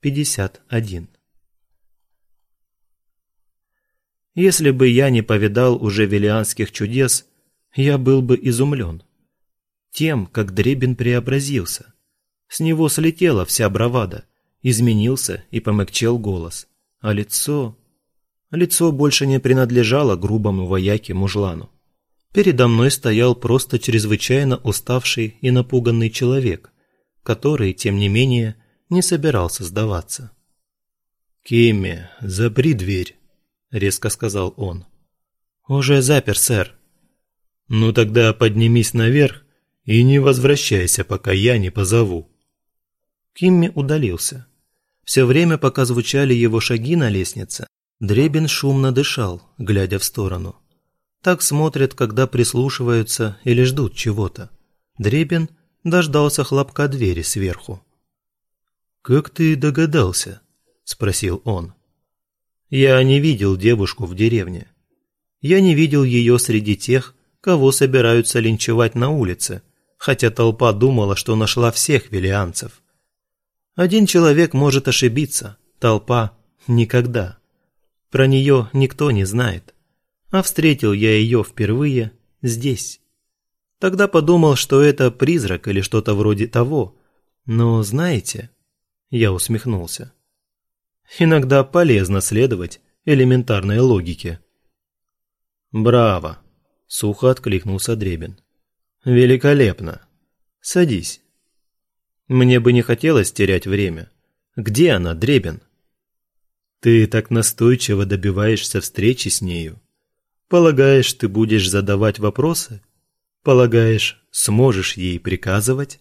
51. Если бы я не повидал уже велианских чудес, я был бы изумлен. Тем, как Дребин преобразился. С него слетела вся бравада, изменился и помягчел голос. А лицо... Лицо больше не принадлежало грубому вояке мужлану. Передо мной стоял просто чрезвычайно уставший и напуганный человек, который, тем не менее, не собирался сдаваться. «Кимми, запри дверь», — резко сказал он. «Уже запер, сэр». «Ну тогда поднимись наверх и не возвращайся, пока я не позову». Кимми удалился. Все время, пока звучали его шаги на лестнице, Дребин шумно дышал, глядя в сторону. Так смотрят, когда прислушиваются или ждут чего-то. Дребин дождался хлопка двери сверху. «Как ты догадался?» – спросил он. «Я не видел девушку в деревне. Я не видел ее среди тех, кого собираются линчевать на улице, хотя толпа думала, что нашла всех велианцев. Один человек может ошибиться, толпа – никогда. Про нее никто не знает. А встретил я ее впервые здесь. Тогда подумал, что это призрак или что-то вроде того. Но знаете, я усмехнулся. Иногда полезно следовать элементарной логике. «Браво!» – сухо откликнулся Дребин. «Великолепно! Садись!» Мне бы не хотелось терять время. Где она, Дребин? Ты так настойчиво добиваешься встречи с нею. Полагаешь, ты будешь задавать вопросы? Полагаешь, сможешь ей приказывать?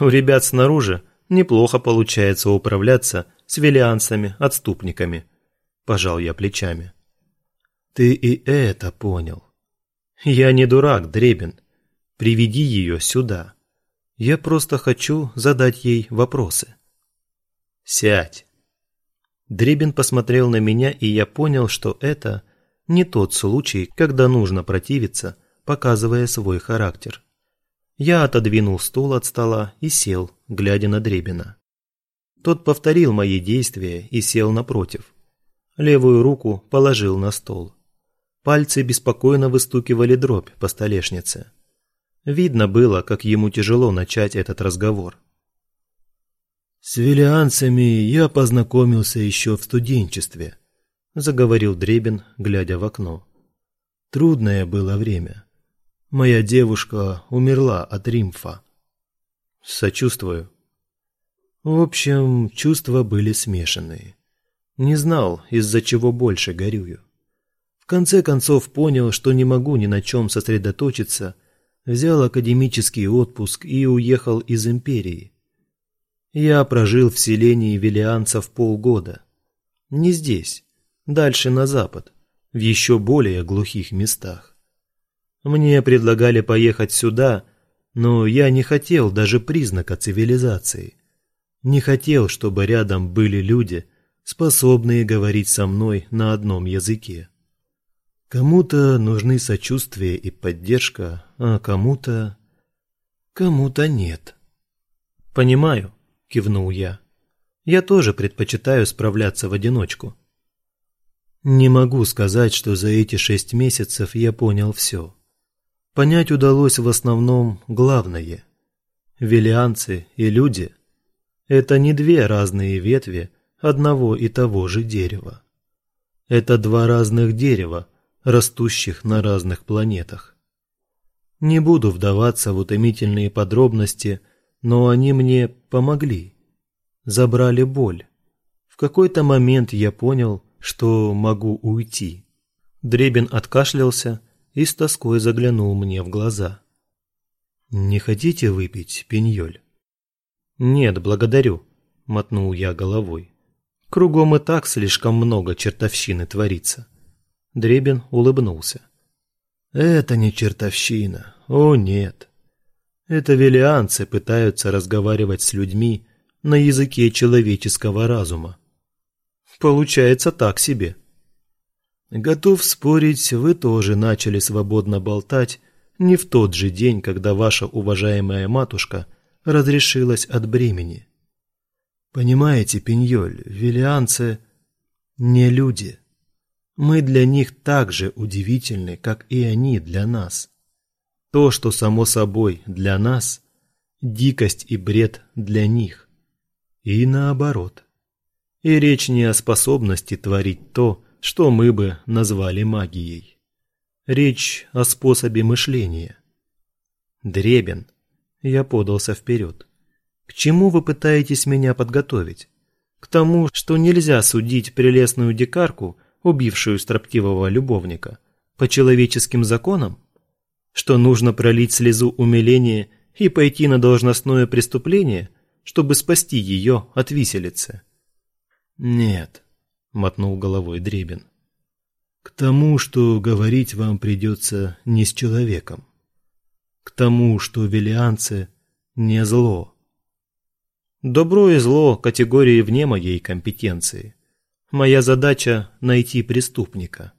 У ребят снаружи неплохо получается управляться с велианцами-отступниками. Пожал я плечами. Ты и это понял. Я не дурак, Дребин. Приведи ее сюда. Я просто хочу задать ей вопросы. Сядь. Дребин посмотрел на меня, и я понял, что это не тот случай, когда нужно противиться, показывая свой характер. Я отодвинул стул от стола и сел, глядя на Дребина. Тот повторил мои действия и сел напротив. Левую руку положил на стол. Пальцы беспокойно выстукивали дробь по столешнице. Видно было, как ему тяжело начать этот разговор. «С велианцами я познакомился еще в студенчестве», – заговорил Дребин, глядя в окно. «Трудное было время. Моя девушка умерла от римфа». «Сочувствую». В общем, чувства были смешанные. Не знал, из-за чего больше горюю. В конце концов понял, что не могу ни на чем сосредоточиться, взял академический отпуск и уехал из империи. Я прожил в селении велианцев полгода. Не здесь, дальше на запад, в еще более глухих местах. Мне предлагали поехать сюда, но я не хотел даже признака цивилизации. Не хотел, чтобы рядом были люди, способные говорить со мной на одном языке. Кому-то нужны сочувствие и поддержка, а кому-то... кому-то нет. «Понимаю», – кивнул я. «Я тоже предпочитаю справляться в одиночку». Не могу сказать, что за эти шесть месяцев я понял все. Понять удалось в основном главное. Велианцы и люди это не две разные ветви одного и того же дерева. Это два разных дерева, растущих на разных планетах. Не буду вдаваться в утомительные подробности, но они мне помогли. Забрали боль. В какой-то момент я понял, что могу уйти. Дребин откашлялся и с тоской заглянул мне в глаза. «Не хотите выпить, пеньоль?» «Нет, благодарю», – мотнул я головой. «Кругом и так слишком много чертовщины творится». Дребин улыбнулся. «Это не чертовщина, о нет. Это велианцы пытаются разговаривать с людьми на языке человеческого разума. Получается так себе». Готов спорить, вы тоже начали свободно болтать не в тот же день, когда ваша уважаемая матушка – разрешилась от бремени. Понимаете, Пиньоль, велианцы не люди. Мы для них так же удивительны, как и они для нас. То, что само собой для нас, дикость и бред для них. И наоборот. И речь не о способности творить то, что мы бы назвали магией. Речь о способе мышления. Дребен. Я подался вперед. К чему вы пытаетесь меня подготовить? К тому, что нельзя судить прелестную дикарку, убившую строптивого любовника, по человеческим законам? Что нужно пролить слезу умиления и пойти на должностное преступление, чтобы спасти ее от виселицы? Нет, мотнул головой Дребин. К тому, что говорить вам придется не с человеком. К тому, что велианцы не зло. Добро и зло – категории вне моей компетенции. Моя задача – найти преступника.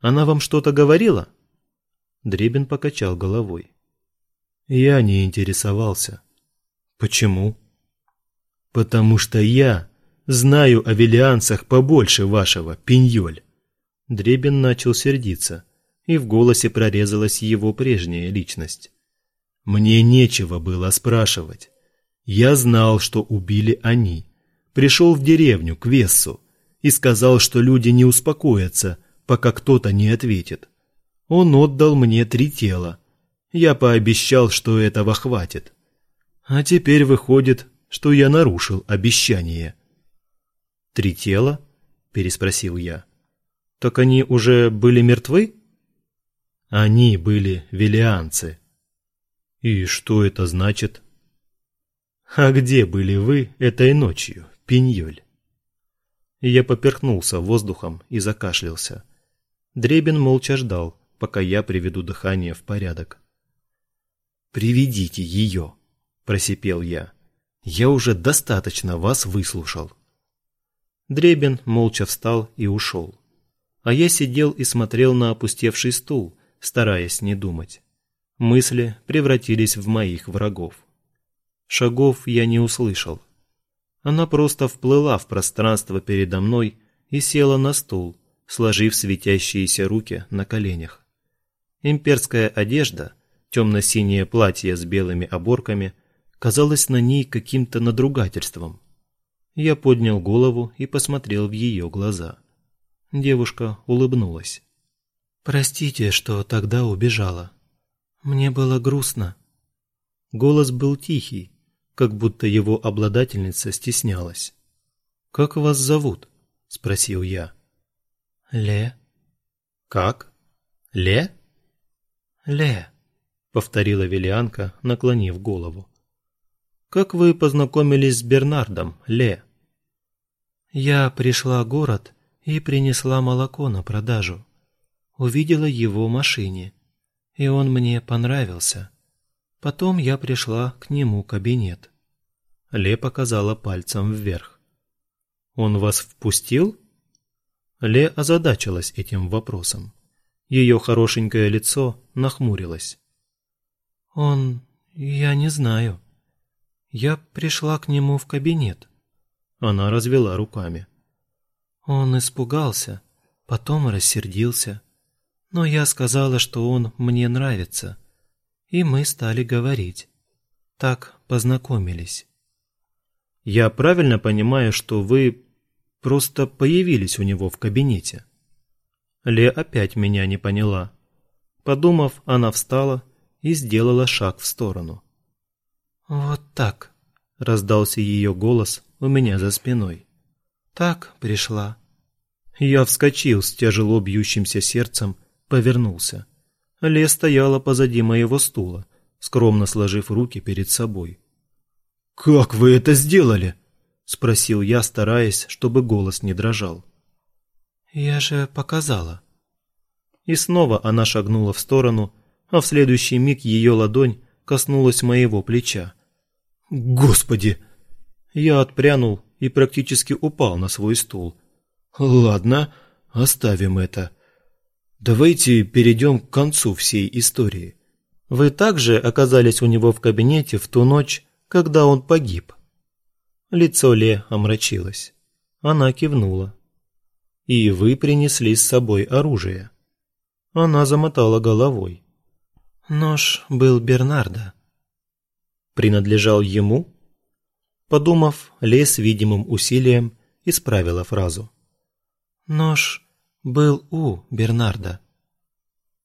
Она вам что-то говорила? Дребин покачал головой. Я не интересовался. Почему? Потому что я знаю о велианцах побольше вашего, пиньоль. Дребин начал сердиться, и в голосе прорезалась его прежняя личность. Мне нечего было спрашивать. Я знал, что убили они. Пришел в деревню, к Вессу, и сказал, что люди не успокоятся, пока кто-то не ответит. Он отдал мне три тела. Я пообещал, что этого хватит. А теперь выходит, что я нарушил обещание. «Три тела?» – переспросил я. «Так они уже были мертвы?» «Они были велианцы». «И что это значит?» «А где были вы этой ночью, Пиньоль?» Я поперхнулся воздухом и закашлялся. Дребен молча ждал, пока я приведу дыхание в порядок. «Приведите ее!» – просипел я. «Я уже достаточно вас выслушал». Дребен молча встал и ушел. А я сидел и смотрел на опустевший стул, стараясь не думать. Мысли превратились в моих врагов. Шагов я не услышал. Она просто вплыла в пространство передо мной и села на стул, сложив светящиеся руки на коленях. Имперская одежда, темно-синее платье с белыми оборками, казалось на ней каким-то надругательством. Я поднял голову и посмотрел в ее глаза. Девушка улыбнулась. «Простите, что тогда убежала. Мне было грустно». Голос был тихий, как будто его обладательница стеснялась. «Как вас зовут?» – спросил я. «Ле». «Как? Ле?» «Ле», – повторила Велианка, наклонив голову. «Как вы познакомились с Бернардом, Ле?» «Я пришла в город и принесла молоко на продажу. Увидела его в машине, и он мне понравился. Потом я пришла к нему в кабинет. Ле показала пальцем вверх. «Он вас впустил?» Ле озадачилась этим вопросом. Ее хорошенькое лицо нахмурилось. «Он... я не знаю. Я пришла к нему в кабинет». Она развела руками. Он испугался, потом рассердился. Но я сказала, что он мне нравится и мы стали говорить. Так познакомились. Я правильно понимаю, что вы просто появились у него в кабинете? Ле опять меня не поняла. Подумав, она встала и сделала шаг в сторону. «Вот так», — раздался ее голос у меня за спиной. «Так пришла». Я вскочил с тяжело бьющимся сердцем, повернулся. Ле стояла позади моего стула, скромно сложив руки перед собой. «Как вы это сделали?» – спросил я, стараясь, чтобы голос не дрожал. «Я же показала». И снова она шагнула в сторону, а в следующий миг ее ладонь коснулась моего плеча. «Господи!» Я отпрянул и практически упал на свой стул. «Ладно, оставим это. Давайте перейдем к концу всей истории. Вы также оказались у него в кабинете в ту ночь, когда он погиб. Лицо Ле омрачилось. Она кивнула. «И вы принесли с собой оружие». Она замотала головой. «Нож был Бернарда». «Принадлежал ему?» Подумав, Ле с видимым усилием исправила фразу. «Нож был у Бернарда».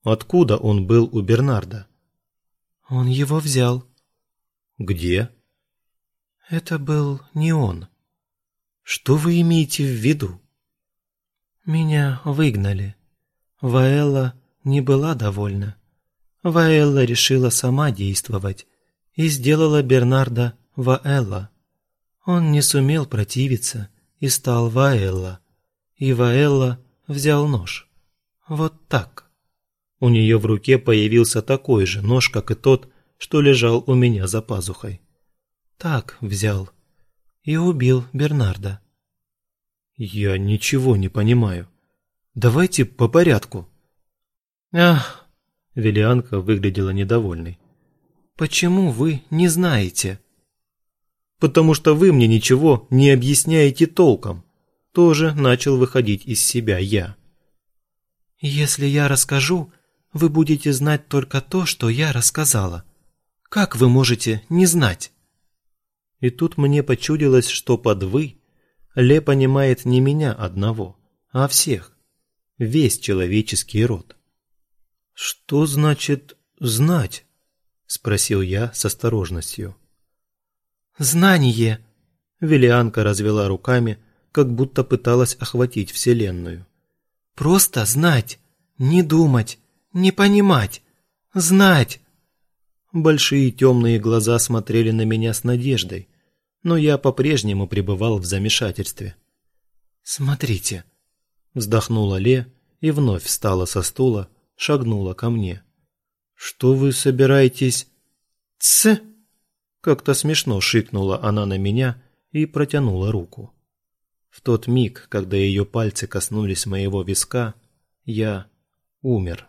«Откуда он был у Бернарда?» «Он его взял». «Где?» «Это был не он». «Что вы имеете в виду?» «Меня выгнали. Ваэлла не была довольна. Ваэлла решила сама действовать и сделала Бернарда Ваэлла. Он не сумел противиться и стал Ваэлла. И Ваэлла взял нож. Вот так. У нее в руке появился такой же нож, как и тот, что лежал у меня за пазухой. Так взял и убил Бернарда. Я ничего не понимаю. Давайте по порядку. Ах, Велианка выглядела недовольной. Почему вы не знаете? Потому что вы мне ничего не объясняете толком. Тоже начал выходить из себя я. Если я расскажу, вы будете знать только то, что я рассказала. Как вы можете не знать? И тут мне почудилось, что под «вы» Ле понимает не меня одного, а всех, весь человеческий род. «Что значит «знать»?» – спросил я с осторожностью. «Знание!» – Велианка развела руками, как будто пыталась охватить Вселенную. «Просто знать, не думать, не понимать, знать!» Большие темные глаза смотрели на меня с надеждой, но я по-прежнему пребывал в замешательстве. «Смотрите», — вздохнула Ле и вновь встала со стула, шагнула ко мне. «Что вы собираетесь...» «Тсс!» Как-то смешно шикнула она на меня и протянула руку. В тот миг, когда ее пальцы коснулись моего виска, я умер.